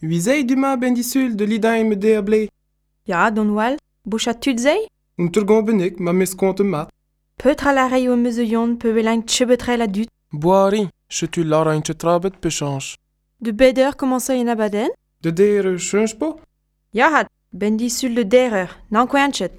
Huizei du ma ben disul de lidaim de a ble. Ya, don wal, bocha tud zei? Un turgon benik, ma mes kont mat. Peutra la rei o meuse yon, peu velañ tchebetre la dut. Boari, chetu lara in pe chanj. De beder komansa en abaden? De der chanj po? Ya, hat, ben disul de derer, nan kwenchet.